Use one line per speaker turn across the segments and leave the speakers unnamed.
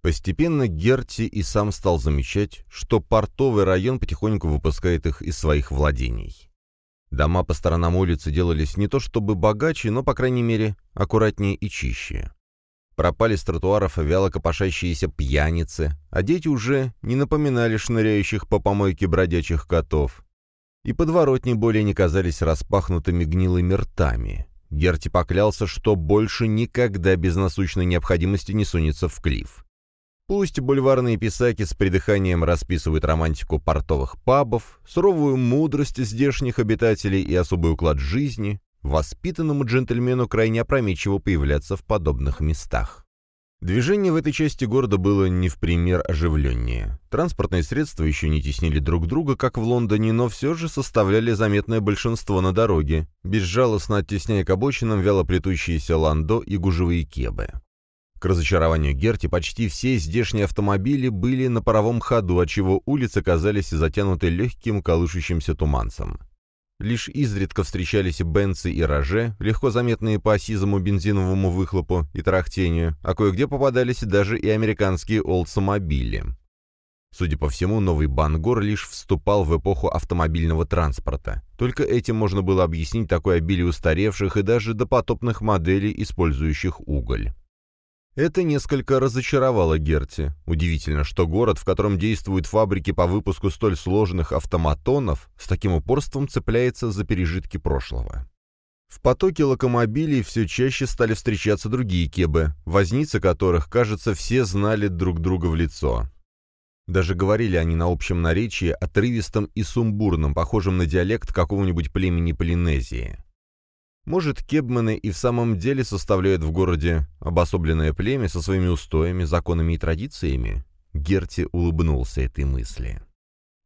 Постепенно Герти и сам стал замечать, что портовый район потихоньку выпускает их из своих владений. Дома по сторонам улицы делались не то чтобы богаче, но, по крайней мере, аккуратнее и чище. Пропали с тротуаров вяло копошащиеся пьяницы, а дети уже не напоминали шныряющих по помойке бродячих котов. И подворотни более не казались распахнутыми гнилыми ртами. Герти поклялся, что больше никогда без насущной необходимости не сунется в клифф. Пусть бульварные писаки с придыханием расписывают романтику портовых пабов, суровую мудрость здешних обитателей и особый уклад жизни, воспитанному джентльмену крайне опрометчиво появляться в подобных местах. Движение в этой части города было не в пример оживленнее. Транспортные средства еще не теснили друг друга, как в Лондоне, но все же составляли заметное большинство на дороге, безжалостно оттесняя к обочинам вяло плетущиеся ландо и гужевые кебы. К разочарованию Герти почти все здешние автомобили были на паровом ходу, отчего улицы казались затянуты легким колышущимся туманцем. Лишь изредка встречались бенцы и роже, легко заметные по осизому бензиновому выхлопу и тарахтению, а кое-где попадались даже и американские олдсомобили. Судя по всему, новый Бангор лишь вступал в эпоху автомобильного транспорта. Только этим можно было объяснить такое обилие устаревших и даже допотопных моделей, использующих уголь. Это несколько разочаровало Герти. Удивительно, что город, в котором действуют фабрики по выпуску столь сложных автоматонов, с таким упорством цепляется за пережитки прошлого. В потоке локомобилей все чаще стали встречаться другие кебы, возницы которых, кажется, все знали друг друга в лицо. Даже говорили они на общем наречии, отрывистом и сумбурном, похожем на диалект какого-нибудь племени Полинезии. Может, кебмены и в самом деле составляют в городе обособленное племя со своими устоями, законами и традициями? Герти улыбнулся этой мысли.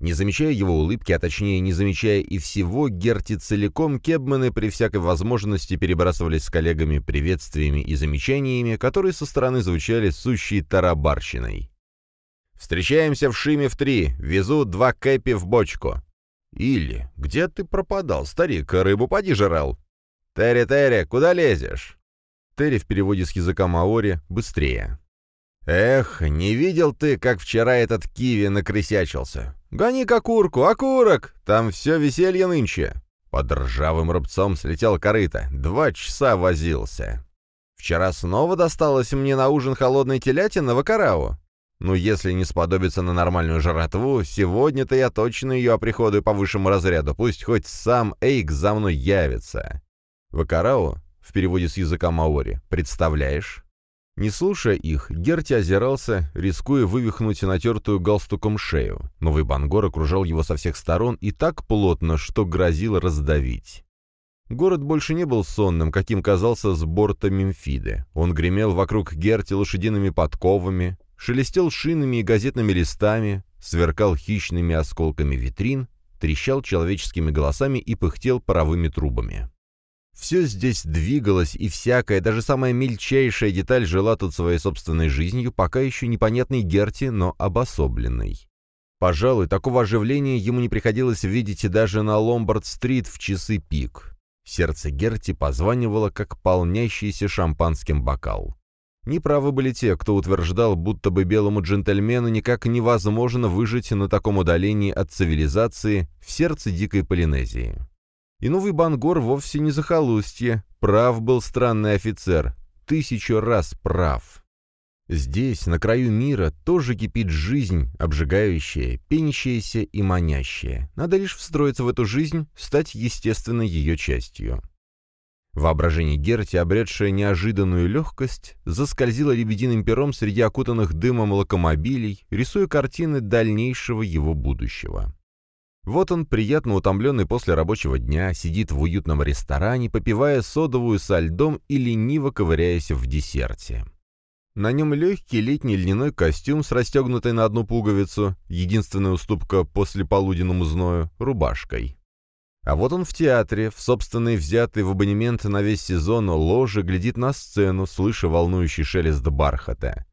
Не замечая его улыбки, а точнее не замечая и всего Герти целиком, кебмены при всякой возможности перебрасывались с коллегами приветствиями и замечаниями, которые со стороны звучали сущей тарабарщиной. «Встречаемся в Шиме в три, везу два кэпи в бочку». Или «Где ты пропадал, старик, рыбу поди жрал?» «Терри, Терри, куда лезешь?» Терри в переводе с языка маори «быстрее». «Эх, не видел ты, как вчера этот киви накрысячился? Гони-ка курку, окурок! Там все веселье нынче!» Под ржавым рубцом слетел корыто. Два часа возился. «Вчера снова досталось мне на ужин холодной телятины в Акарау. Ну, если не сподобится на нормальную жратву, сегодня-то я точно ее оприходую по высшему разряду, пусть хоть сам Эйк за мной явится. Вакарао, в переводе с языка маори, представляешь? Не слушая их, Герти озирался, рискуя вывихнуть натертую галстуком шею. Новый Бангор окружал его со всех сторон и так плотно, что грозил раздавить. Город больше не был сонным, каким казался с борта Мемфиды. Он гремел вокруг Герти лошадиными подковами, шелестел шинами и газетными листами, сверкал хищными осколками витрин, трещал человеческими голосами и пыхтел паровыми трубами. Все здесь двигалось, и всякая, даже самая мельчайшая деталь жила тут своей собственной жизнью, пока еще непонятной Герти, но обособленной. Пожалуй, такого оживления ему не приходилось видеть даже на Ломбард-стрит в часы пик. Сердце Герти позванивало, как полнящийся шампанским бокал. Неправы были те, кто утверждал, будто бы белому джентльмену никак невозможно выжить на таком удалении от цивилизации в сердце дикой Полинезии. И новый Бангор вовсе не захолустье. Прав был странный офицер. Тысячу раз прав. Здесь, на краю мира, тоже кипит жизнь, обжигающая, пенящаяся и манящая. Надо лишь встроиться в эту жизнь, стать естественной ее частью. Воображение Герти, обретшее неожиданную легкость, заскользило лебединым пером среди окутанных дымом локомобилей, рисуя картины дальнейшего его будущего. Вот он, приятно утомленный после рабочего дня, сидит в уютном ресторане, попивая содовую со льдом и лениво ковыряясь в десерте. На нем легкий летний льняной костюм с расстегнутой на одну пуговицу, единственная уступка после полуденному зною, рубашкой. А вот он в театре, в собственной взятой в абонемент на весь сезон ложе, глядит на сцену, слыша волнующий шелест бархата.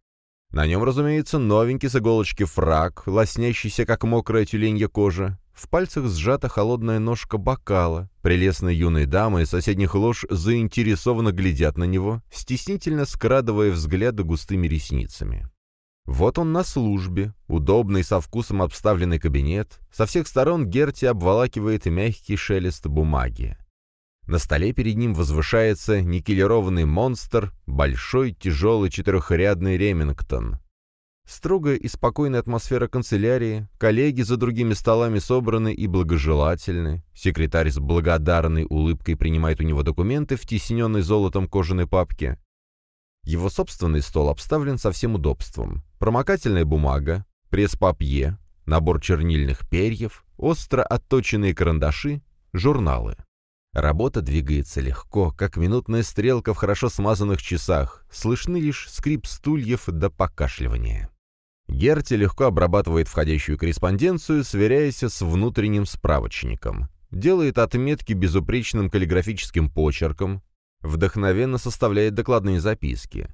На нем, разумеется, новенький с иголочки фраг, лоснящийся, как мокрая тюленья кожа, в пальцах сжата холодная ножка бокала. Прелестные юные дамы из соседних лож заинтересованно глядят на него, стеснительно скрадывая взгляды густыми ресницами. Вот он на службе, удобный, со вкусом обставленный кабинет, со всех сторон Герти обволакивает мягкий шелест бумаги. На столе перед ним возвышается никелированный монстр, большой тяжелый четырехрядный Ремингтон. Строгая и спокойная атмосфера канцелярии, коллеги за другими столами собраны и благожелательны, секретарь с благодарной улыбкой принимает у него документы в тисненной золотом кожаной папке. Его собственный стол обставлен со всем удобством. Промокательная бумага, пресс-папье, набор чернильных перьев, остро отточенные карандаши, журналы. Работа двигается легко, как минутная стрелка в хорошо смазанных часах, слышны лишь скрип стульев до покашливания. Герти легко обрабатывает входящую корреспонденцию, сверяясь с внутренним справочником. Делает отметки безупречным каллиграфическим почерком, вдохновенно составляет докладные записки.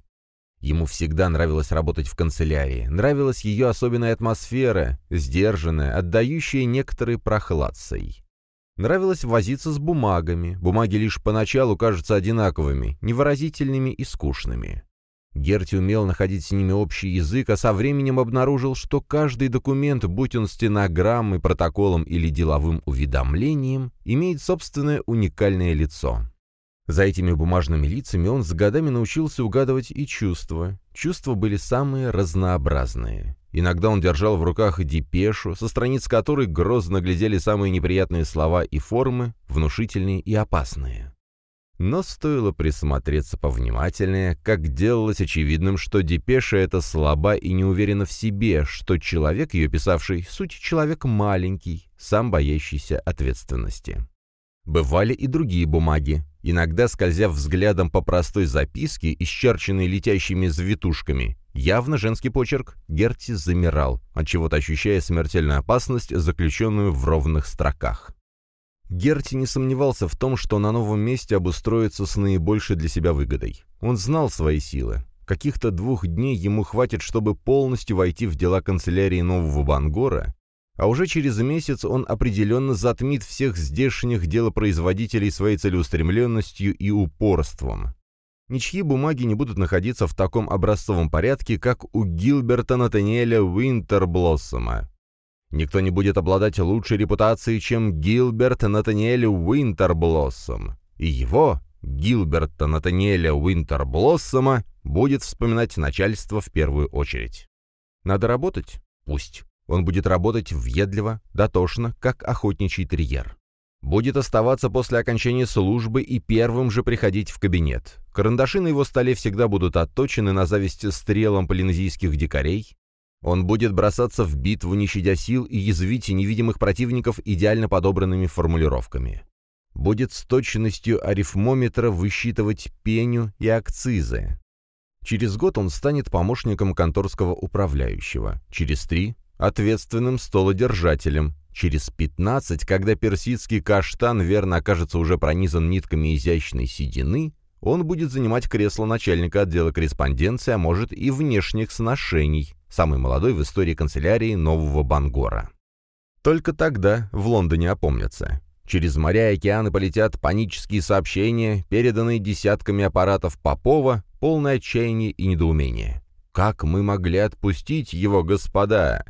Ему всегда нравилось работать в канцелярии, нравилась ее особенная атмосфера, сдержанная, отдающая некоторой прохладцей. Нравилось возиться с бумагами, бумаги лишь поначалу кажутся одинаковыми, невыразительными и скучными. Герти умел находить с ними общий язык, а со временем обнаружил, что каждый документ, будь он стенограммой, протоколом или деловым уведомлением, имеет собственное уникальное лицо. За этими бумажными лицами он с годами научился угадывать и чувства. Чувства были самые разнообразные. Иногда он держал в руках депешу, со страниц которой грозно глядели самые неприятные слова и формы, внушительные и опасные. Но стоило присмотреться повнимательнее, как делалось очевидным, что депеша эта слаба и не уверена в себе, что человек, ее писавший, суть человек маленький, сам боящийся ответственности. Бывали и другие бумаги. Иногда, скользя взглядом по простой записке, исчерченной летящими завитушками, явно женский почерк, Герти замирал, отчего-то ощущая смертельную опасность, заключенную в ровных строках. Герти не сомневался в том, что на новом месте обустроится с наибольшей для себя выгодой. Он знал свои силы. Каких-то двух дней ему хватит, чтобы полностью войти в дела канцелярии Нового Бангора, а уже через месяц он определенно затмит всех здешних делопроизводителей своей целеустремленностью и упорством. Ничьи бумаги не будут находиться в таком образцовом порядке, как у Гилберта Натаниэля Уинтерблоссома, Никто не будет обладать лучшей репутацией, чем Гилберт Натаниэль Уинтерблоссом. И его, Гилберта Натаниэля Уинтерблоссома, будет вспоминать начальство в первую очередь. Надо работать? Пусть. Он будет работать въедливо, дотошно, как охотничий терьер. Будет оставаться после окончания службы и первым же приходить в кабинет. Карандаши на его столе всегда будут отточены на зависть стрелам полинезийских дикарей, он будет бросаться в битву, не щадя сил, и язвить невидимых противников идеально подобранными формулировками. Будет с точностью арифмометра высчитывать пеню и акцизы. Через год он станет помощником конторского управляющего. Через три — ответственным столодержателем. Через пятнадцать, когда персидский каштан верно окажется уже пронизан нитками изящной седины, он будет занимать кресло начальника отдела корреспонденции, а может и внешних сношений, самый молодой в истории канцелярии Нового Бангора. Только тогда в Лондоне опомнятся. Через моря и океаны полетят панические сообщения, переданные десятками аппаратов Попова, полное отчаяние и недоумение. Как мы могли отпустить его, господа?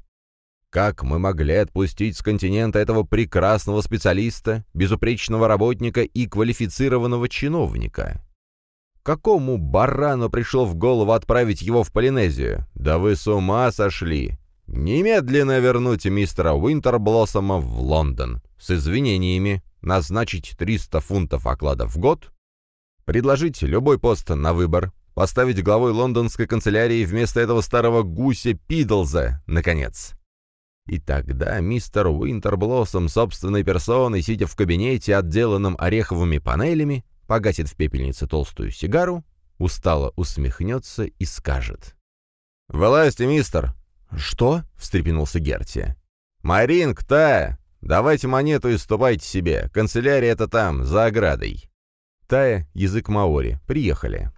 Как мы могли отпустить с континента этого прекрасного специалиста, безупречного работника и квалифицированного чиновника? Какому барану пришло в голову отправить его в Полинезию? Да вы с ума сошли! Немедленно вернуть мистера Уинтерблоссома в Лондон. С извинениями. Назначить 300 фунтов оклада в год. Предложить любой пост на выбор. Поставить главой лондонской канцелярии вместо этого старого гуся Пидлза, наконец. И тогда мистер Уинтерблоссом собственной персоной, сидя в кабинете, отделанном ореховыми панелями, погасит в пепельнице толстую сигару, устало усмехнется и скажет. «Вылазьте, мистер!» «Что?» — встрепенулся Герти. «Маринг, Тая! Давайте монету и ступайте себе. Канцелярия это там, за оградой». Тая, язык маори. Приехали.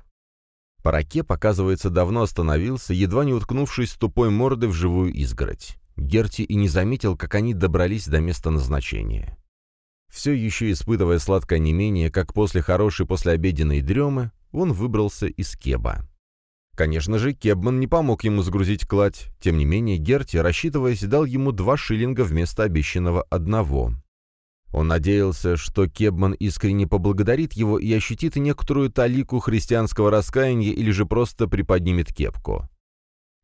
Параке, показывается, давно остановился, едва не уткнувшись тупой мордой в живую изгородь. Герти и не заметил, как они добрались до места назначения. Все еще испытывая сладкое онемение, как после хорошей послеобеденной дремы, он выбрался из кеба. Конечно же, Кебман не помог ему загрузить кладь. Тем не менее, Герти, рассчитываясь, дал ему два шиллинга вместо обещанного одного. Он надеялся, что Кебман искренне поблагодарит его и ощутит некоторую талику христианского раскаяния или же просто приподнимет кепку.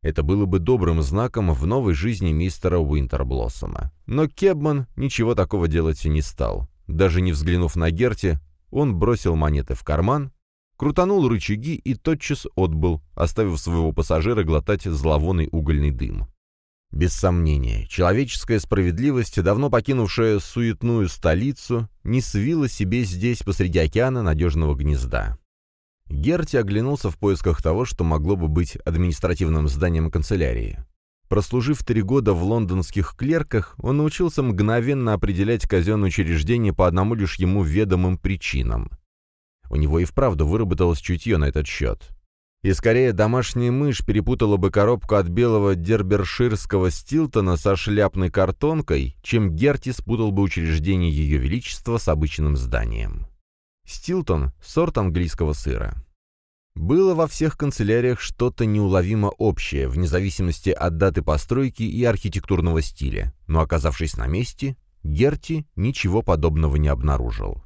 Это было бы добрым знаком в новой жизни мистера Уинтерблоссома. Но Кебман ничего такого делать не стал. Даже не взглянув на Герти, он бросил монеты в карман, крутанул рычаги и тотчас отбыл, оставив своего пассажира глотать зловонный угольный дым. Без сомнения, человеческая справедливость, давно покинувшая суетную столицу, не свила себе здесь посреди океана надежного гнезда. Герти оглянулся в поисках того, что могло бы быть административным зданием канцелярии. Прослужив три года в лондонских клерках, он научился мгновенно определять казенные учреждения по одному лишь ему ведомым причинам. У него и вправду выработалось чутье на этот счет. И скорее домашняя мышь перепутала бы коробку от белого дерберширского стилтона со шляпной картонкой, чем Герти спутал бы учреждение Ее Величества с обычным зданием. Стилтон — сорт английского сыра. Было во всех канцеляриях что-то неуловимо общее, вне зависимости от даты постройки и архитектурного стиля, но, оказавшись на месте, Герти ничего подобного не обнаружил.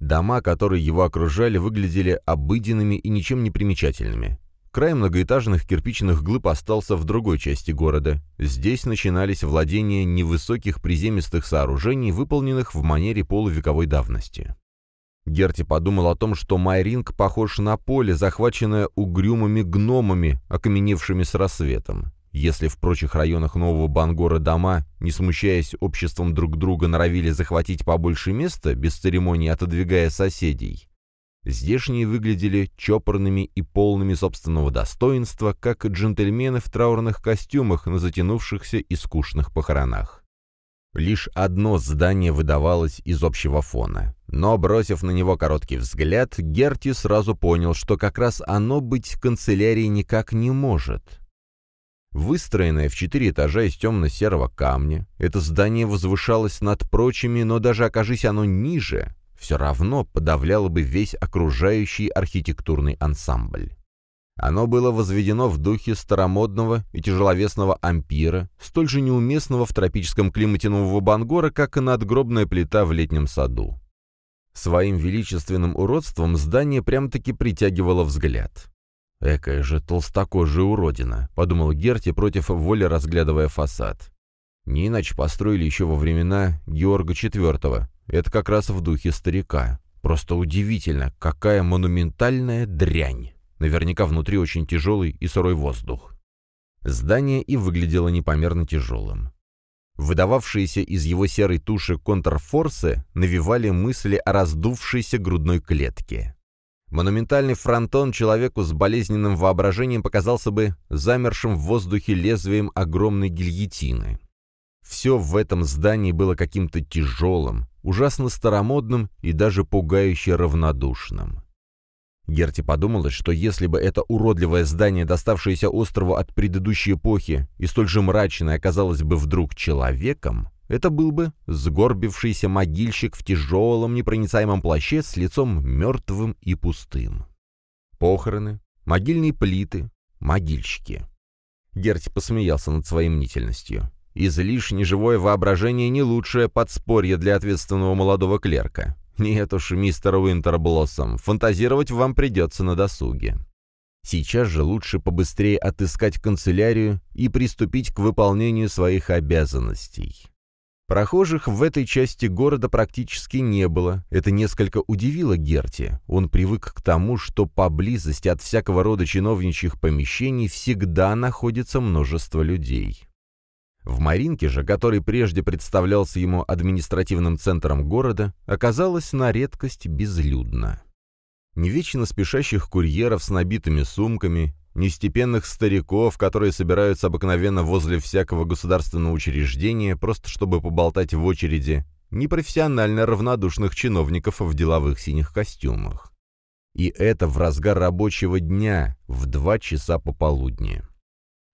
Дома, которые его окружали, выглядели обыденными и ничем не примечательными. Край многоэтажных кирпичных глыб остался в другой части города. Здесь начинались владения невысоких приземистых сооружений, выполненных в манере полувековой давности. Герти подумал о том, что Майринг похож на поле, захваченное угрюмыми гномами, окаменевшими с рассветом. Если в прочих районах Нового Бангора дома, не смущаясь обществом друг друга, норовили захватить побольше места, без церемонии отодвигая соседей, здешние выглядели чопорными и полными собственного достоинства, как джентльмены в траурных костюмах на затянувшихся и скучных похоронах. Лишь одно здание выдавалось из общего фона. Но, бросив на него короткий взгляд, Герти сразу понял, что как раз оно быть канцелярией никак не может. Выстроенное в четыре этажа из темно-серого камня, это здание возвышалось над прочими, но даже окажись оно ниже, все равно подавляло бы весь окружающий архитектурный ансамбль. Оно было возведено в духе старомодного и тяжеловесного ампира, столь же неуместного в тропическом климате Нового Бангора, как и надгробная плита в летнем саду. Своим величественным уродством здание прям-таки притягивало взгляд. «Экая же толстокожая уродина», — подумал Герти против воли, разглядывая фасад. Не иначе построили еще во времена Георга IV. Это как раз в духе старика. Просто удивительно, какая монументальная дрянь. Наверняка внутри очень тяжелый и сырой воздух. Здание и выглядело непомерно тяжелым. Выдававшиеся из его серой туши контрфорсы навевали мысли о раздувшейся грудной клетке. Монументальный фронтон человеку с болезненным воображением показался бы замершим в воздухе лезвием огромной гильотины. Все в этом здании было каким-то тяжелым, ужасно старомодным и даже пугающе равнодушным. Герти подумалось, что если бы это уродливое здание, доставшееся острову от предыдущей эпохи, и столь же мрачное оказалось бы вдруг человеком, это был бы сгорбившийся могильщик в тяжелом непроницаемом плаще с лицом мертвым и пустым. Похороны, могильные плиты, могильщики. Герти посмеялся над своей мнительностью. Излишне живое воображение не лучшее подспорье для ответственного молодого клерка. Нет уж, мистер Уинтерблоссом, фантазировать вам придется на досуге. Сейчас же лучше побыстрее отыскать канцелярию и приступить к выполнению своих обязанностей. Прохожих в этой части города практически не было. Это несколько удивило Герти. Он привык к тому, что поблизости от всякого рода чиновничьих помещений всегда находится множество людей. В Маринке же, который прежде представлялся ему административным центром города, оказалось на редкость безлюдно. Ни вечно спешащих курьеров с набитыми сумками, ни степенных стариков, которые собираются обыкновенно возле всякого государственного учреждения, просто чтобы поболтать в очереди, ни профессионально равнодушных чиновников в деловых синих костюмах. И это в разгар рабочего дня, в два часа пополудни.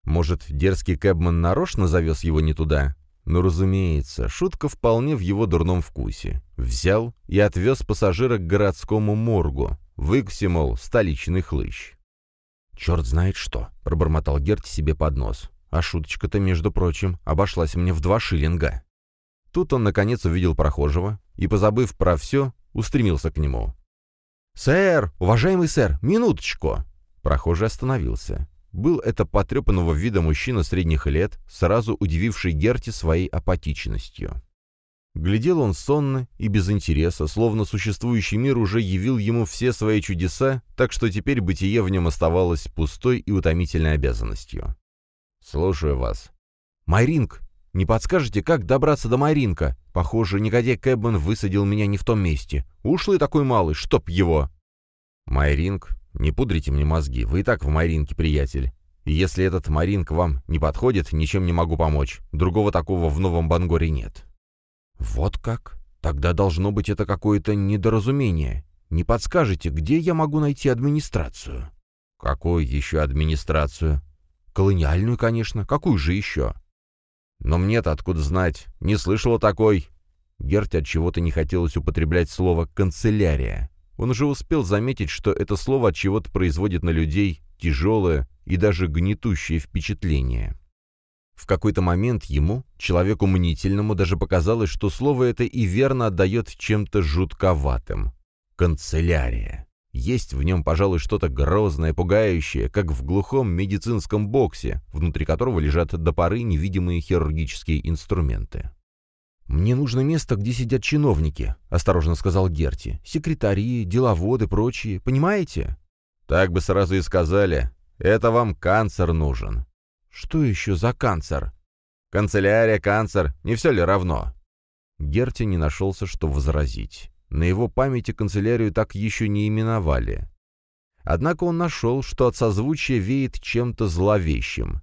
Может, дерзкий Кэбман нарочно завез его не туда? Но, разумеется, шутка вполне в его дурном вкусе. Взял и отвез пассажира к городскому моргу. Выкуси, мол, столичный хлыщ. «Черт знает что», — пробормотал Герт себе под нос. А шуточка-то, между прочим, обошлась мне в два шиллинга. Тут он, наконец, увидел прохожего и, позабыв про все, устремился к нему. «Сэр! Уважаемый сэр! Минуточку!» Прохожий остановился. Был это потрепанного вида мужчина средних лет, сразу удививший Герти своей апатичностью. Глядел он сонно и без интереса, словно существующий мир уже явил ему все свои чудеса, так что теперь бытие в нем оставалось пустой и утомительной обязанностью. «Слушаю вас». «Майринг! Не подскажете, как добраться до Майринка? Похоже, негодяй Кэббен высадил меня не в том месте. Ушлый такой малый, чтоб его!» «Майринг? Не пудрите мне мозги, вы и так в Майринке, приятель. И если этот Майринг вам не подходит, ничем не могу помочь. Другого такого в Новом Бангоре нет». «Вот как? Тогда должно быть это какое-то недоразумение. Не подскажете, где я могу найти администрацию?» «Какую еще администрацию?» Колониальную, конечно. Какую же еще? Но мне-то откуда знать? Не слышала такой. Герти от чего-то не хотелось употреблять слово «канцелярия». Он уже успел заметить, что это слово от чего-то производит на людей тяжелое и даже гнетущее впечатление. В какой-то момент ему, человеку мнительному, даже показалось, что слово это и верно отдает чем-то жутковатым. Канцелярия. Есть в нем, пожалуй, что-то грозное, пугающее, как в глухом медицинском боксе, внутри которого лежат до поры невидимые хирургические инструменты. «Мне нужно место, где сидят чиновники», — осторожно сказал Герти. «Секретари, деловоды, прочие. Понимаете?» «Так бы сразу и сказали. Это вам канцер нужен». «Что еще за канцер?» «Канцелярия, канцер. Не все ли равно?» Герти не нашелся, что возразить. На его памяти канцелярию так еще не именовали. Однако он нашел, что от созвучия веет чем-то зловещим.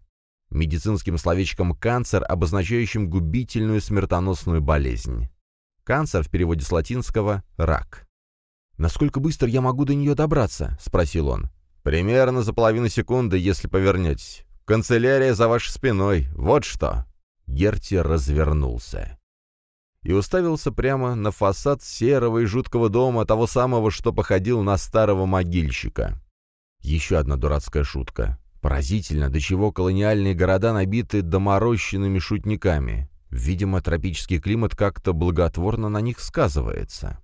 Медицинским словечком «канцер», обозначающим губительную смертоносную болезнь. Канцер в переводе с латинского «рак». «Насколько быстро я могу до нее добраться?» — спросил он. «Примерно за половину секунды, если повернетесь. Канцелярия за вашей спиной. Вот что!» Герти развернулся и уставился прямо на фасад серого и жуткого дома, того самого, что походил на старого могильщика. Еще одна дурацкая шутка. Поразительно, до чего колониальные города набиты доморощенными шутниками. Видимо, тропический климат как-то благотворно на них сказывается.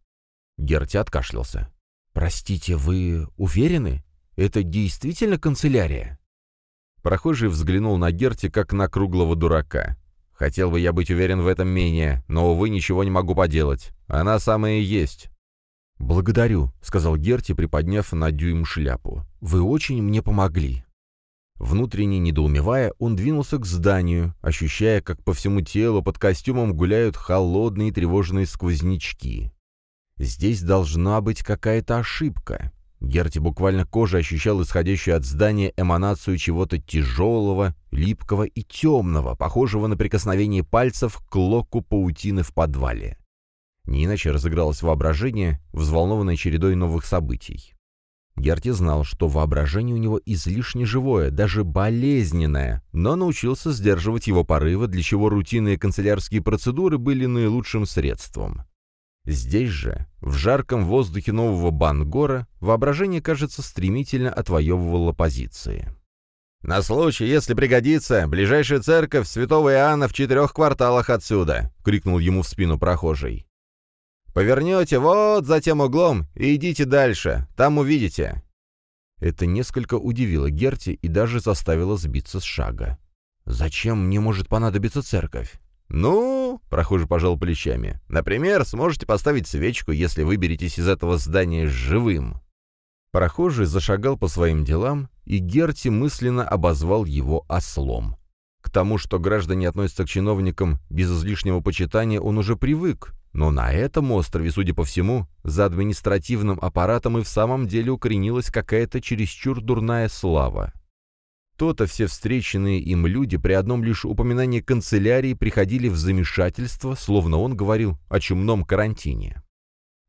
Герти откашлялся. «Простите, вы уверены? Это действительно канцелярия?» Прохожий взглянул на Герти, как на круглого дурака. Хотел бы я быть уверен в этом менее, но, увы, ничего не могу поделать. Она самая есть». «Благодарю», — сказал Герти, приподняв на дюйм шляпу. «Вы очень мне помогли». Внутренне недоумевая, он двинулся к зданию, ощущая, как по всему телу под костюмом гуляют холодные тревожные сквознячки. Здесь должна быть какая-то ошибка. Герти буквально кожей ощущал исходящую от здания эманацию чего-то тяжелого, липкого и темного, похожего на прикосновение пальцев к клоку паутины в подвале. Не иначе разыгралось воображение, взволнованное чередой новых событий. Герти знал, что воображение у него излишне живое, даже болезненное, но научился сдерживать его порывы, для чего рутинные канцелярские процедуры были наилучшим средством. Здесь же, в жарком воздухе нового Бангора, воображение, кажется, стремительно отвоевывало позиции. «На случай, если пригодится, ближайшая церковь святого Иоанна в четырех кварталах отсюда!» — крикнул ему в спину прохожий. «Повернете вот за тем углом и идите дальше, там увидите». Это несколько удивило Герти и даже заставило сбиться с шага. «Зачем мне может понадобиться церковь?» «Ну, — прохожий пожал плечами, — например, сможете поставить свечку, если выберетесь из этого здания живым». Прохожий зашагал по своим делам, и Герти мысленно обозвал его ослом. К тому, что граждане относятся к чиновникам без излишнего почитания, он уже привык, но на этом острове, судя по всему, за административным аппаратом и в самом деле укоренилась какая-то чересчур дурная слава. То-то все встреченные им люди при одном лишь упоминании канцелярии приходили в замешательство, словно он говорил о чумном карантине.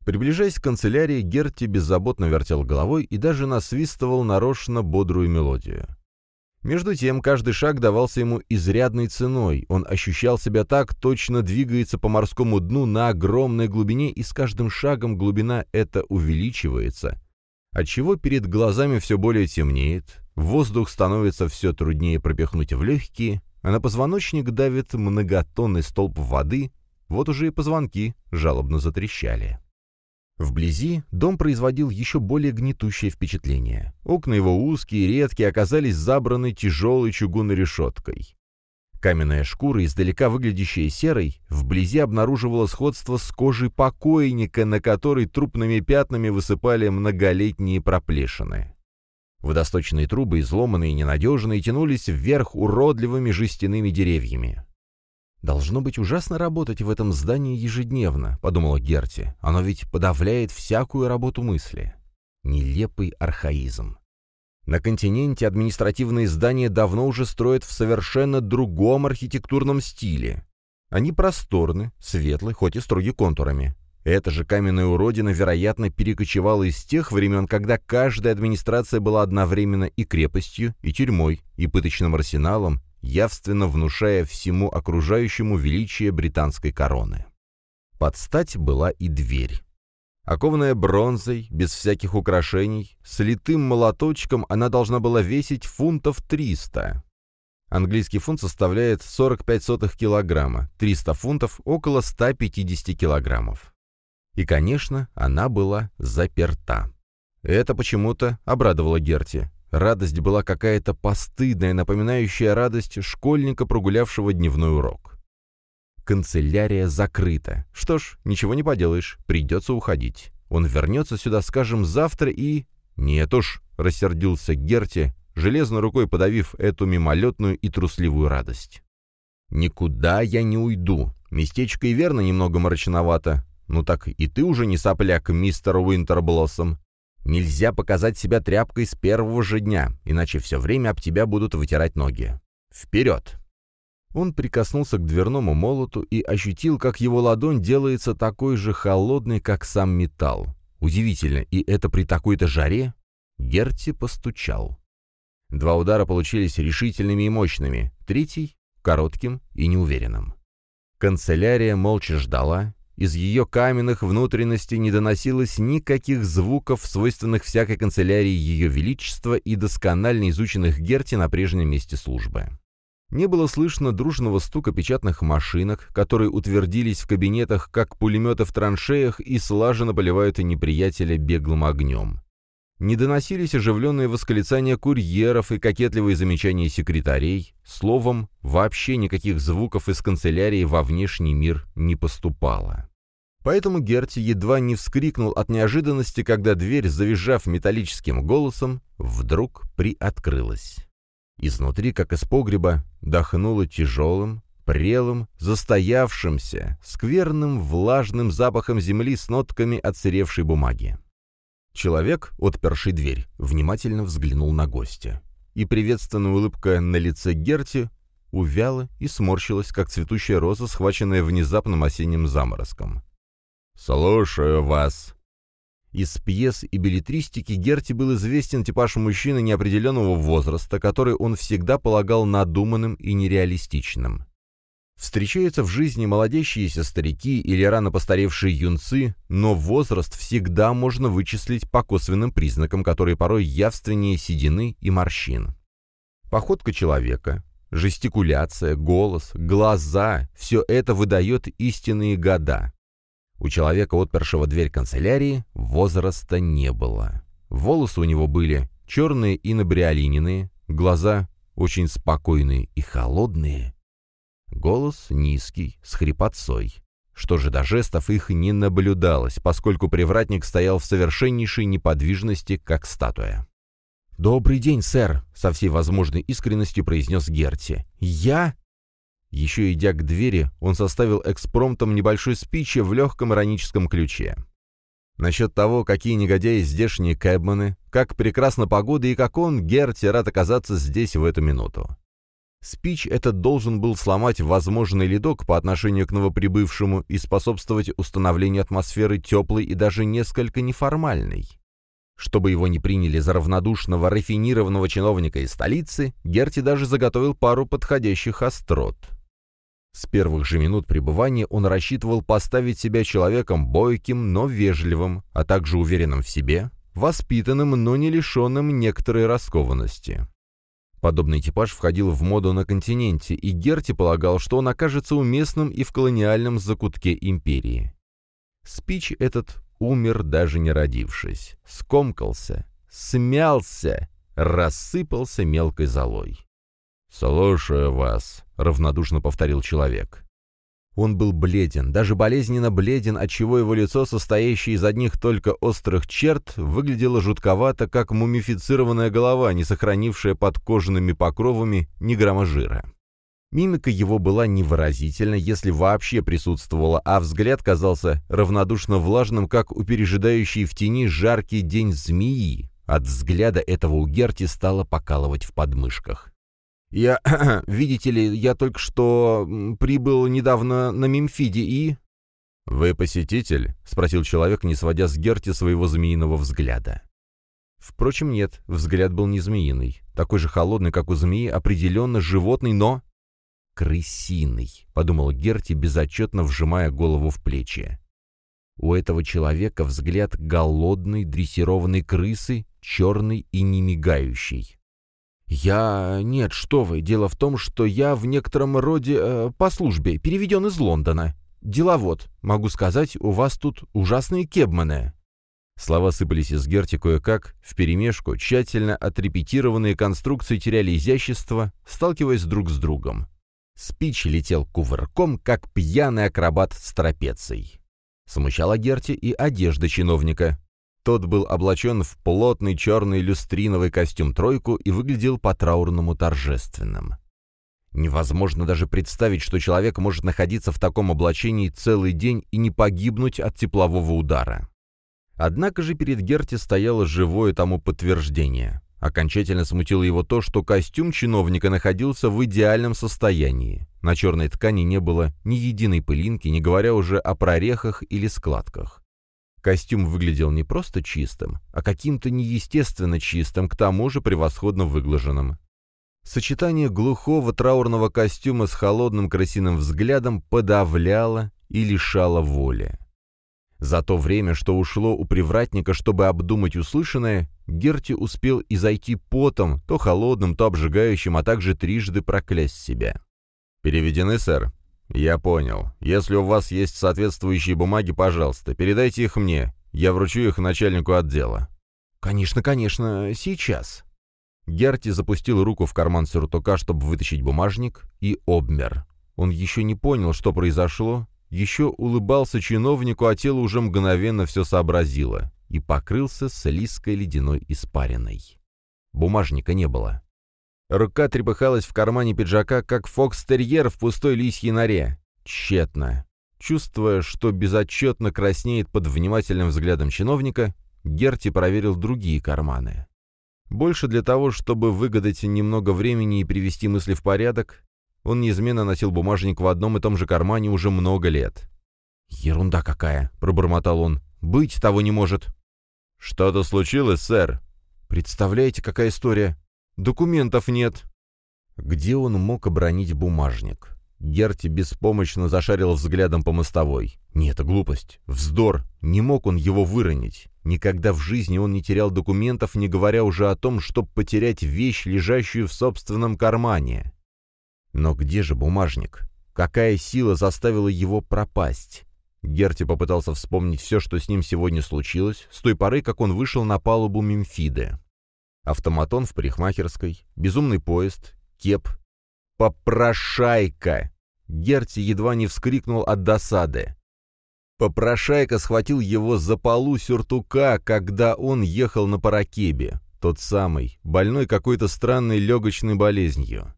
Приближаясь к канцелярии, Герти беззаботно вертел головой и даже насвистывал нарочно бодрую мелодию. Между тем, каждый шаг давался ему изрядной ценой, он ощущал себя так, точно двигается по морскому дну на огромной глубине, и с каждым шагом глубина эта увеличивается, отчего перед глазами все более темнеет, воздух становится все труднее пропихнуть в легкие, а на позвоночник давит многотонный столб воды, вот уже и позвонки жалобно затрещали. Вблизи дом производил еще более гнетущее впечатление. Окна его узкие и редкие оказались забраны тяжелой чугунной решеткой. Каменная шкура, издалека выглядящая серой, вблизи обнаруживала сходство с кожей покойника, на которой трупными пятнами высыпали многолетние проплешины. Водосточные трубы, изломанные и ненадежные, тянулись вверх уродливыми жестяными деревьями. «Должно быть ужасно работать в этом здании ежедневно», — подумала Герти. «Оно ведь подавляет всякую работу мысли». Нелепый архаизм. На континенте административные здания давно уже строят в совершенно другом архитектурном стиле. Они просторны, светлы, хоть и строги контурами. Эта же каменная уродина, вероятно, перекочевала из тех времен, когда каждая администрация была одновременно и крепостью, и тюрьмой, и пыточным арсеналом, явственно внушая всему окружающему величие британской короны. Под стать была и дверь. Окованная бронзой, без всяких украшений, с литым молоточком она должна была весить фунтов 300. Английский фунт составляет 45 сотых килограмма, 300 фунтов – около 150 килограммов. И, конечно, она была заперта. Это почему-то обрадовало Герти. Радость была какая-то постыдная, напоминающая радость школьника, прогулявшего дневной урок. Канцелярия закрыта. Что ж, ничего не поделаешь, придется уходить. Он вернется сюда, скажем, завтра и... Нет уж, рассердился Герти, железной рукой подавив эту мимолетную и трусливую радость. «Никуда я не уйду. Местечко и верно немного мрачновато. Ну так и ты уже не сопляк, мистер Уинтерблоссом. Нельзя показать себя тряпкой с первого же дня, иначе все время об тебя будут вытирать ноги. Вперед!» Он прикоснулся к дверному молоту и ощутил, как его ладонь делается такой же холодной, как сам металл. Удивительно, и это при такой-то жаре? Герти постучал. Два удара получились решительными и мощными, третий — коротким и неуверенным. Канцелярия молча ждала, из ее каменных внутренностей не доносилось никаких звуков, свойственных всякой канцелярии Ее Величества и досконально изученных Герти на прежнем месте службы. Не было слышно дружного стука печатных машинок, которые утвердились в кабинетах, как пулеметы в траншеях и слаженно поливают неприятеля беглым огнем. Не доносились оживленные восклицания курьеров и кокетливые замечания секретарей. Словом, вообще никаких звуков из канцелярии во внешний мир не поступало. Поэтому Герти едва не вскрикнул от неожиданности, когда дверь, завизжав металлическим голосом, вдруг приоткрылась. Изнутри, как из погреба, дохнуло тяжелым, прелым, застоявшимся, скверным, влажным запахом земли с нотками отсыревшей бумаги. Человек, отперший дверь, внимательно взглянул на гостя. И приветственная улыбка на лице Герти увяла и сморщилась, как цветущая роза, схваченная внезапным осенним заморозком. «Слушаю вас», из пьес и билетристики Герти был известен типаж мужчины неопределенного возраста, который он всегда полагал надуманным и нереалистичным. Встречаются в жизни молодящиеся старики или рано постаревшие юнцы, но возраст всегда можно вычислить по косвенным признакам, которые порой явственнее седины и морщин. Походка человека, жестикуляция, голос, глаза – все это выдает истинные года. У человека, отпершего дверь канцелярии, возраста не было. Волосы у него были черные и набриолиненные, глаза очень спокойные и холодные. Голос низкий, с хрипотцой. Что же до жестов их не наблюдалось, поскольку привратник стоял в совершеннейшей неподвижности, как статуя. «Добрый день, сэр!» — со всей возможной искренностью произнес Герти. «Я...» Еще идя к двери, он составил экспромтом небольшой спич в легком ироническом ключе. Насчет того, какие негодяи здешние кэбманы, как прекрасна погода и как он, Герти, рад оказаться здесь в эту минуту. Спич этот должен был сломать возможный ледок по отношению к новоприбывшему и способствовать установлению атмосферы теплой и даже несколько неформальной. Чтобы его не приняли за равнодушного, рафинированного чиновника из столицы, Герти даже заготовил пару подходящих острот. С первых же минут пребывания он рассчитывал поставить себя человеком бойким, но вежливым, а также уверенным в себе, воспитанным, но не лишенным некоторой раскованности. Подобный типаж входил в моду на континенте, и Герти полагал, что он окажется уместным и в колониальном закутке империи. Спич этот умер, даже не родившись, скомкался, смялся, рассыпался мелкой золой. «Слушаю вас», — равнодушно повторил человек. Он был бледен, даже болезненно бледен, отчего его лицо, состоящее из одних только острых черт, выглядело жутковато, как мумифицированная голова, не сохранившая под кожаными покровами ни грамма жира. Мимика его была невыразительна, если вообще присутствовала, а взгляд казался равнодушно влажным, как у пережидающей в тени жаркий день змеи. От взгляда этого у Герти стало покалывать в подмышках. «Я, видите ли, я только что прибыл недавно на Мемфиде и...» «Вы посетитель?» — спросил человек, не сводя с Герти своего змеиного взгляда. Впрочем, нет, взгляд был не змеиный, такой же холодный, как у змеи, определенно животный, но... «Крысиный», — подумал Герти, безотчетно вжимая голову в плечи. У этого человека взгляд голодной, дрессированной крысы, черный и не мигающий. «Я... Нет, что вы, дело в том, что я в некотором роде э, по службе, переведен из Лондона. Деловод. Могу сказать, у вас тут ужасные кебманы». Слова сыпались из Герти кое-как, вперемешку, тщательно отрепетированные конструкции теряли изящество, сталкиваясь друг с другом. Спич летел кувырком, как пьяный акробат с трапецией. Смущала Герти и одежда чиновника. Тот был облачен в плотный черный люстриновый костюм-тройку и выглядел по-траурному торжественным. Невозможно даже представить, что человек может находиться в таком облачении целый день и не погибнуть от теплового удара. Однако же перед Герти стояло живое тому подтверждение. Окончательно смутило его то, что костюм чиновника находился в идеальном состоянии. На черной ткани не было ни единой пылинки, не говоря уже о прорехах или складках. Костюм выглядел не просто чистым, а каким-то неестественно чистым, к тому же превосходно выглаженным. Сочетание глухого траурного костюма с холодным крысиным взглядом подавляло и лишало воли. За то время, что ушло у привратника, чтобы обдумать услышанное, Герти успел и зайти потом, то холодным, то обжигающим, а также трижды проклясть себя. «Переведены, сэр?» «Я понял. Если у вас есть соответствующие бумаги, пожалуйста, передайте их мне. Я вручу их начальнику отдела». «Конечно, конечно, сейчас». Герти запустил руку в карман сюртука, чтобы вытащить бумажник, и обмер. Он еще не понял, что произошло, еще улыбался чиновнику, а тело уже мгновенно все сообразило и покрылся слизкой ледяной испариной. Бумажника не было. Рука трепыхалась в кармане пиджака, как фокстерьер в пустой лисьей норе. Тщетно. Чувствуя, что безотчетно краснеет под внимательным взглядом чиновника, Герти проверил другие карманы. Больше для того, чтобы выгадать немного времени и привести мысли в порядок, он неизменно носил бумажник в одном и том же кармане уже много лет. «Ерунда какая!» — пробормотал он. «Быть того не может!» «Что-то случилось, сэр?» «Представляете, какая история? Документов нет». Где он мог обронить бумажник? Герти беспомощно зашарил взглядом по мостовой. Нет, глупость. Вздор. Не мог он его выронить. Никогда в жизни он не терял документов, не говоря уже о том, чтобы потерять вещь, лежащую в собственном кармане. Но где же бумажник? Какая сила заставила его пропасть? Герти попытался вспомнить все, что с ним сегодня случилось, с той поры, как он вышел на палубу Мемфиды автоматон в парикмахерской, безумный поезд, кеп. «Попрошайка!» Герти едва не вскрикнул от досады. Попрошайка схватил его за полу сюртука, когда он ехал на паракебе, тот самый, больной какой-то странной легочной болезнью.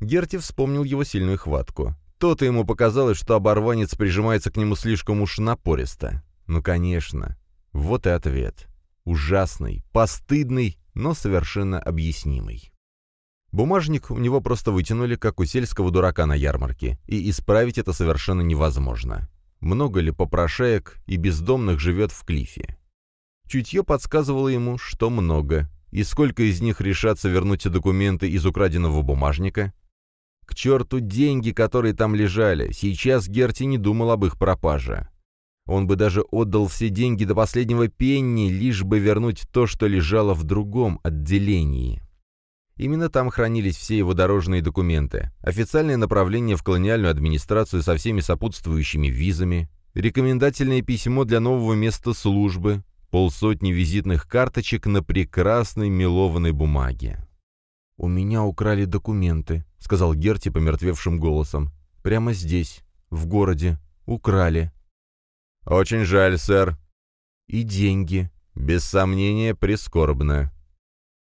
Герти вспомнил его сильную хватку. То-то ему показалось, что оборванец прижимается к нему слишком уж напористо. Ну, конечно. Вот и ответ. Ужасный, постыдный, но совершенно объяснимый. Бумажник у него просто вытянули, как у сельского дурака на ярмарке, и исправить это совершенно невозможно. Много ли попрошаек и бездомных живет в Клифе? Чутье подсказывало ему, что много, и сколько из них решатся вернуть документы из украденного бумажника. К черту деньги, которые там лежали, сейчас Герти не думал об их пропаже. Он бы даже отдал все деньги до последнего пенни, лишь бы вернуть то, что лежало в другом отделении. Именно там хранились все его дорожные документы, официальное направление в колониальную администрацию со всеми сопутствующими визами, рекомендательное письмо для нового места службы, полсотни визитных карточек на прекрасной мелованной бумаге. «У меня украли документы», — сказал Герти помертвевшим голосом. «Прямо здесь, в городе. Украли».
«Очень жаль, сэр».
«И деньги».
«Без сомнения, прискорбно».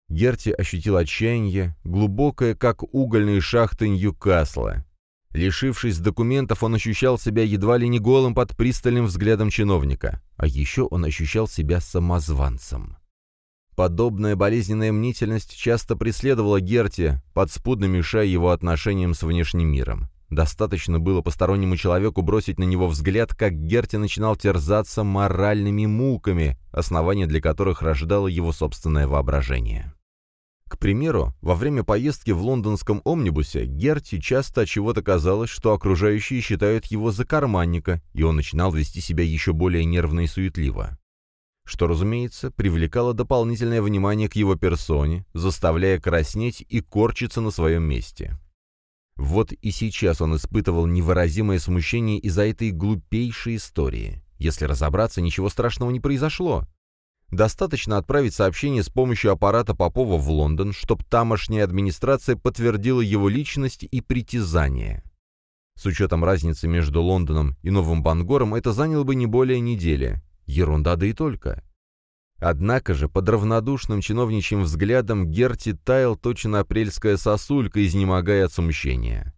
Герти ощутил отчаяние, глубокое, как угольные шахты Ньюкасла. Лишившись документов, он ощущал себя едва ли не голым под пристальным взглядом чиновника, а еще он ощущал себя самозванцем. Подобная болезненная мнительность часто преследовала Герти, подспудно мешая его отношениям с внешним миром. Достаточно было постороннему человеку бросить на него взгляд, как Герти начинал терзаться моральными муками, основание для которых рождало его собственное воображение. К примеру, во время поездки в лондонском омнибусе Герти часто от чего-то казалось, что окружающие считают его за карманника, и он начинал вести себя еще более нервно и суетливо. Что, разумеется, привлекало дополнительное внимание к его персоне, заставляя краснеть и корчиться на своем месте. Вот и сейчас он испытывал невыразимое смущение из-за этой глупейшей истории. Если разобраться, ничего страшного не произошло. Достаточно отправить сообщение с помощью аппарата Попова в Лондон, чтобы тамошняя администрация подтвердила его личность и притязание. С учетом разницы между Лондоном и Новым Бангором это заняло бы не более недели. Ерунда да и только. Однако же, под равнодушным чиновничьим взглядом Герти таял точно апрельская сосулька, изнемогая от смущения.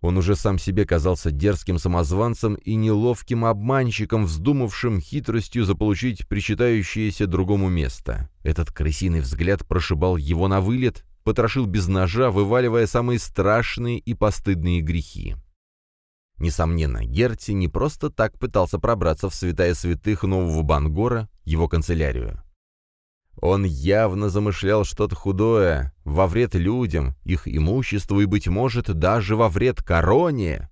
Он уже сам себе казался дерзким самозванцем и неловким обманщиком, вздумавшим хитростью заполучить причитающееся другому место. Этот крысиный взгляд прошибал его на вылет, потрошил без ножа, вываливая самые страшные и постыдные грехи. Несомненно, Герти не просто так пытался пробраться в святая святых нового Бангора, его канцелярию. Он явно замышлял что-то худое, во вред людям, их имуществу и, быть может, даже во вред короне.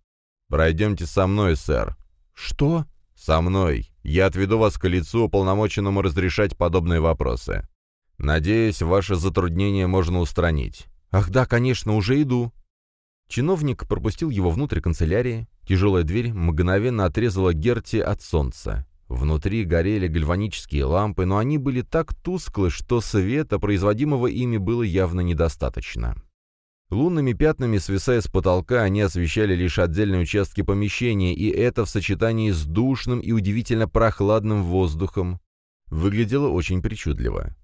«Пройдемте со мной, сэр».
«Что?»
«Со мной. Я отведу вас к лицу, уполномоченному разрешать подобные вопросы. Надеюсь, ваше затруднение можно устранить».
«Ах да, конечно, уже иду». Чиновник пропустил его внутрь канцелярии. Тяжелая дверь мгновенно отрезала Герти от солнца. Внутри горели гальванические лампы, но они были так тусклы, что света, производимого ими, было явно недостаточно. Лунными пятнами, свисая с потолка, они освещали лишь отдельные участки помещения, и это в сочетании с душным и удивительно прохладным воздухом выглядело очень причудливо.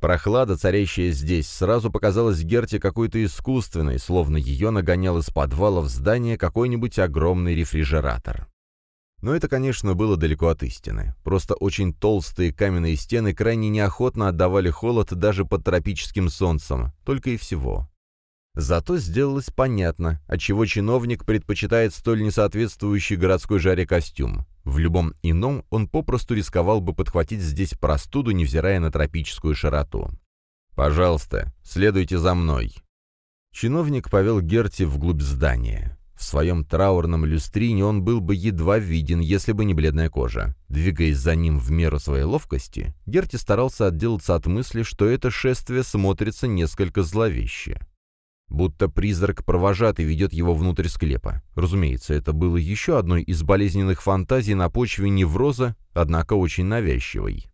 Прохлада, царящая здесь, сразу показалась Герте какой-то искусственной, словно ее нагонял из подвала в здание какой-нибудь огромный рефрижератор. Но это, конечно, было далеко от истины. Просто очень толстые каменные стены крайне неохотно отдавали холод даже под тропическим солнцем, только и всего. Зато сделалось понятно, отчего чиновник предпочитает столь несоответствующий городской жаре костюм. В любом ином он попросту рисковал бы подхватить здесь простуду, невзирая на тропическую широту.
«Пожалуйста, следуйте за мной».
Чиновник повел Герти вглубь здания. В своем траурном люстрине он был бы едва виден, если бы не бледная кожа. Двигаясь за ним в меру своей ловкости, Герти старался отделаться от мысли, что это шествие смотрится несколько зловеще. Будто призрак провожатый ведет его внутрь склепа. Разумеется, это было еще одной из болезненных фантазий на почве невроза, однако очень навязчивой.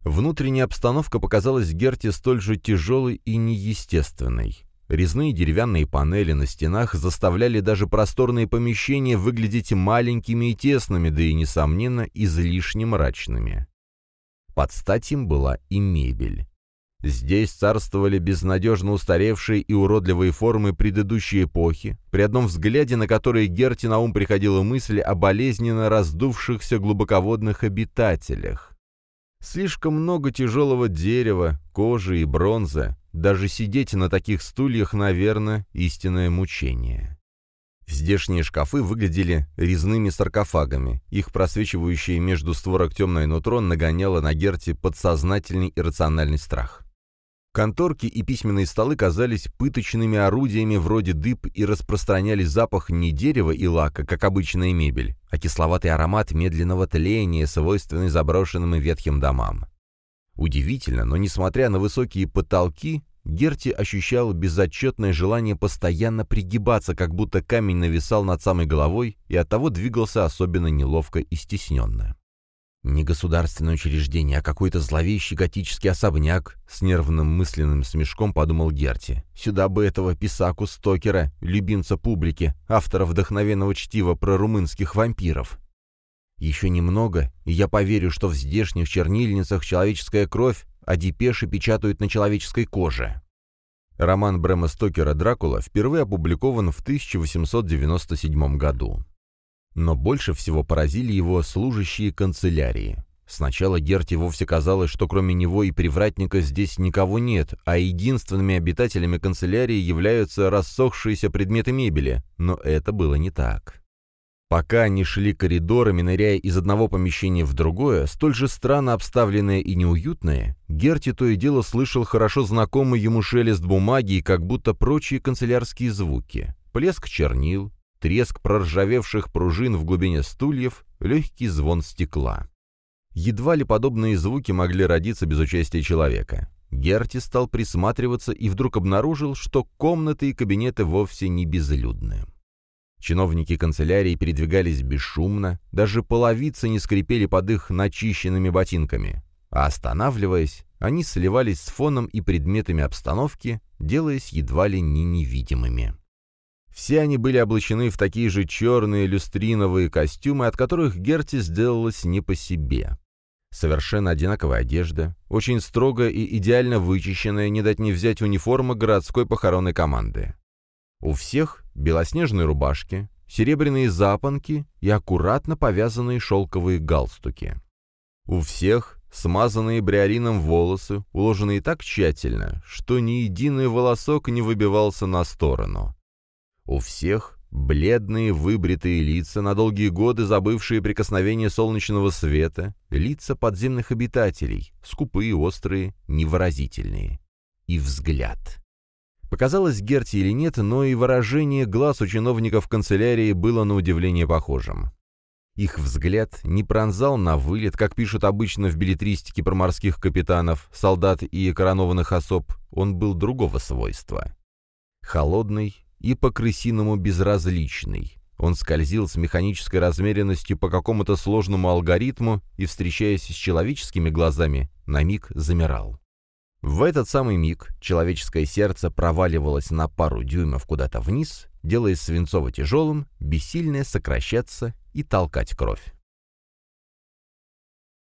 Внутренняя обстановка показалась Герти столь же тяжелой и неестественной. Резные деревянные панели на стенах заставляли даже просторные помещения выглядеть маленькими и тесными, да и, несомненно, излишне мрачными. Под стать им была и мебель. Здесь царствовали безнадежно устаревшие и уродливые формы предыдущей эпохи, при одном взгляде на которые Герти на ум приходила мысль о болезненно раздувшихся глубоководных обитателях. Слишком много тяжелого дерева, кожи и бронзы, даже сидеть на таких стульях, наверное, истинное мучение. Здешние шкафы выглядели резными саркофагами. Их просвечивающее между створок темное нутро нагоняло на Герти подсознательный иррациональный страх. Конторки и письменные столы казались пыточными орудиями вроде дыб и распространяли запах не дерева и лака, как обычная мебель, а кисловатый аромат медленного тления, свойственный заброшенным и ветхим домам. Удивительно, но несмотря на высокие потолки, Герти ощущал безотчетное желание постоянно пригибаться, как будто камень нависал над самой головой и оттого двигался особенно неловко и стесненно. Не государственное учреждение, а какой-то зловещий готический особняк, с нервным мысленным смешком подумал Герти. Сюда бы этого писаку Стокера, любимца публики, автора вдохновенного чтива про румынских вампиров. Еще немного, и я поверю, что в здешних чернильницах человеческая кровь, а депеши печатают на человеческой коже. Роман Брэма Стокера «Дракула» впервые опубликован в 1897 году. Но больше всего поразили его служащие канцелярии. Сначала Герти вовсе казалось, что кроме него и привратника здесь никого нет, а единственными обитателями канцелярии являются рассохшиеся предметы мебели, но это было не так. Пока они шли коридорами, ныряя из одного помещения в другое, столь же странно обставленное и неуютное, Герти то и дело слышал хорошо знакомый ему шелест бумаги и как будто прочие канцелярские звуки. Плеск чернил, треск проржавевших пружин в глубине стульев, легкий звон стекла. Едва ли подобные звуки могли родиться без участия человека. Герти стал присматриваться и вдруг обнаружил, что комнаты и кабинеты вовсе не безлюдны. Чиновники канцелярии передвигались бесшумно, даже половицы не скрипели под их начищенными ботинками. А останавливаясь, они сливались с фоном и предметами обстановки, делаясь едва ли не невидимыми. Все они были облачены в такие же черные люстриновые костюмы, от которых Герти сделалась не по себе. Совершенно одинаковая одежда, очень строгая и идеально вычищенная, не дать не взять униформа городской похоронной команды. У всех белоснежные рубашки, серебряные запонки и аккуратно повязанные шелковые галстуки. У всех смазанные бриолином волосы, уложенные так тщательно, что ни единый волосок не выбивался на сторону. У всех бледные выбритые лица, на долгие годы забывшие прикосновение солнечного света, лица подземных обитателей, скупые, острые, невыразительные. И взгляд. Показалось Герти или нет, но и выражение глаз у чиновников канцелярии было на удивление похожим. Их взгляд не пронзал на вылет, как пишут обычно в билетристике про морских капитанов, солдат и коронованных особ, он был другого свойства. Холодный и по-крысиному безразличный. Он скользил с механической размеренностью по какому-то сложному алгоритму и, встречаясь с человеческими глазами, на миг замирал. В этот самый миг человеческое сердце проваливалось на пару дюймов куда-то вниз, делаясь свинцово-тяжелым, бессильное сокращаться и толкать кровь.